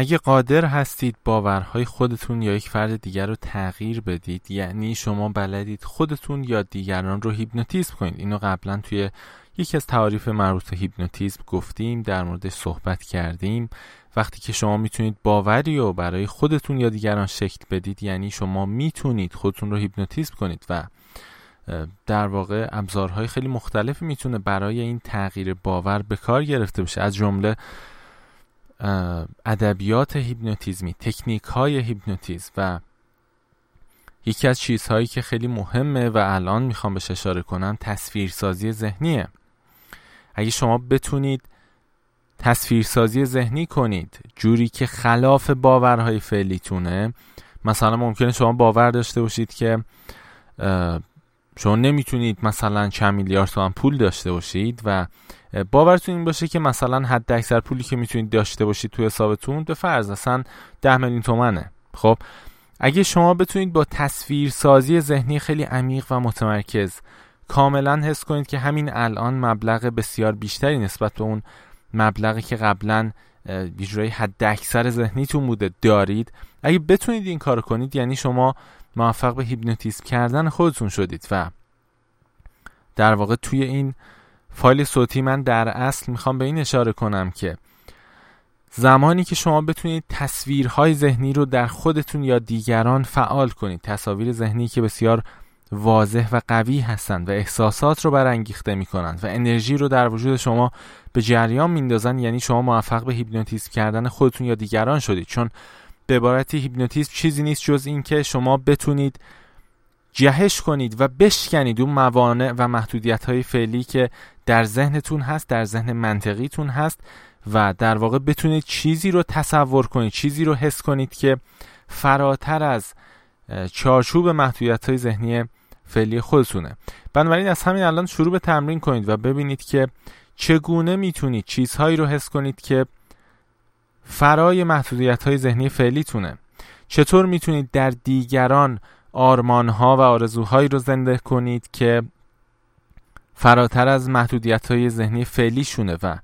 اگه قادر هستید باورهای خودتون یا یک فرد دیگر رو تغییر بدید یعنی شما بلدید خودتون یا دیگران رو هیپنوتیزم کنید. اینو قبلا توی یکی از تعاریف مربوط به هیپنوتیزم گفتیم در موردش صحبت کردیم. وقتی که شما می‌تونید باوری رو برای خودتون یا دیگران شکل بدید یعنی شما می‌تونید خودتون رو هیپنوتیزم کنید و در واقع ابزارهای خیلی مختلفی می‌تونه برای این تغییر باور به کار گرفته بشه. از جمله ادبیات هیپنوتیزمی تکنیک های هیپنوتیزم و یکی از چیزهایی که خیلی مهمه و الان می‌خوام بهش اشاره کنم تصویرسازی ذهنیه. اگه شما بتونید تصویرسازی ذهنی کنید جوری که خلاف باورهای فعلیتونه مثلا ممکنه شما باور داشته باشید که شما نمی‌تونید مثلا چند میلیارد تومن پول داشته باشید و باورتون این باشه که مثلا حد اکثر پولی که می‌تونید داشته باشید توی حسابتون به فرض اصلا ده میلیون تومنه. خب اگه شما بتونید با تصویر سازی ذهنی خیلی عمیق و متمرکز کاملا حس کنید که همین الان مبلغ بسیار بیشتری نسبت به اون مبلغی که قبلا بیجرای حد اکثر ذهنیتون بوده دارید اگه بتونید این کار کنید یعنی شما موفق به هیپنوتیزم کردن خودتون شدید و در واقع توی این فایل صوتی من در اصل می‌خوام به این اشاره کنم که زمانی که شما بتونید تصویرهای ذهنی رو در خودتون یا دیگران فعال کنید تصاویر ذهنی که بسیار واضح و قوی هستند و احساسات رو برانگیخته می‌کنند و انرژی رو در وجود شما به جریان میندازن یعنی شما موفق به هیپنوتیزم کردن خودتون یا دیگران شدید. چون به عبارتی هیپنوتیزم چیزی نیست جز اینکه شما بتونید جهش کنید و بشکنید اون موانع و محدودیت های فعلی که در ذهنتون هست در ذهن منطقیتون هست و در واقع بتونید چیزی رو تصور کنید چیزی رو حس کنید که فراتر از چارچوب محدودیت های ذهنی فعلی خودتونه. بنابراین از همین الان شروع به تمرین کنید و ببینید که چگونه می‌تونید چیزهایی رو حس کنید که فرای محدودیت های ذهنی فعلیتونه. چطور می‌تونید در دیگران آرمانها و آرزوهایی رو زنده کنید که فراتر از محدودیت های ذهنی فعلیشونه و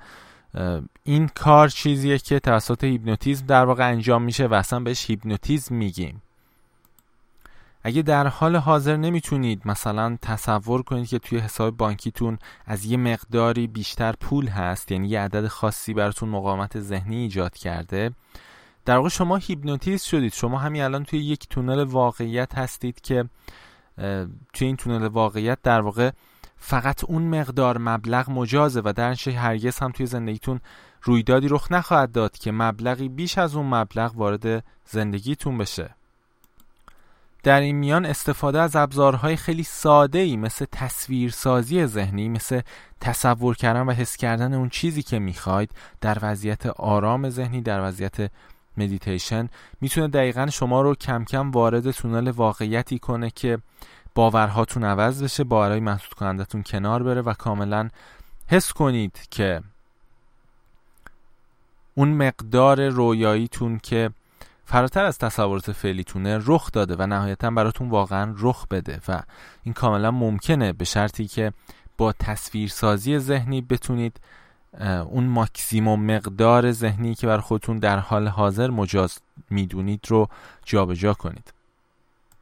این کار چیزیه که توسط هیپنوتیزم در واقع انجام میشه و اصلا بهش هیپنوتیزم میگیم. اگه در حال حاضر نمی‌تونید مثلا تصور کنید که توی حساب بانکیتون از یه مقداری بیشتر پول هست یعنی یه عدد خاصی براتون مقاومت ذهنی ایجاد کرده در واقع شما هیپنوتیز شدید. شما همین الان توی یک تونل واقعیت هستید که توی این تونل واقعیت در واقع فقط اون مقدار مبلغ مجازه و در هرگز هم توی زندگیتون رویدادی رخ نخواهد داد که مبلغی بیش از اون مبلغ وارد زندگیتون بشه. در این میان استفاده از ابزارهای خیلی ساده ای مثل تصویرسازی ذهنی مثل تصور کردن و حس کردن اون چیزی که می‌خواید در وضعیت آرام ذهنی در وضعیت مدیتیشن می‌تونه دقیقا شما رو کم کم وارد تونل واقعیتی کنه که باورهاتون عوض بشه باورهای محدود کنندتون کنار بره و کاملا حس کنید که اون مقدار رویاییتون که فراتر از تصورات فعلیتونه رخ داده و نهایتا براتون واقعا رخ بده و این کاملا ممکنه به شرطی که با تصویرسازی ذهنی بتونید اون ماکسیموم مقدار ذهنی که بر خودتون در حال حاضر مجاز می‌دونید رو جابجا جا کنید.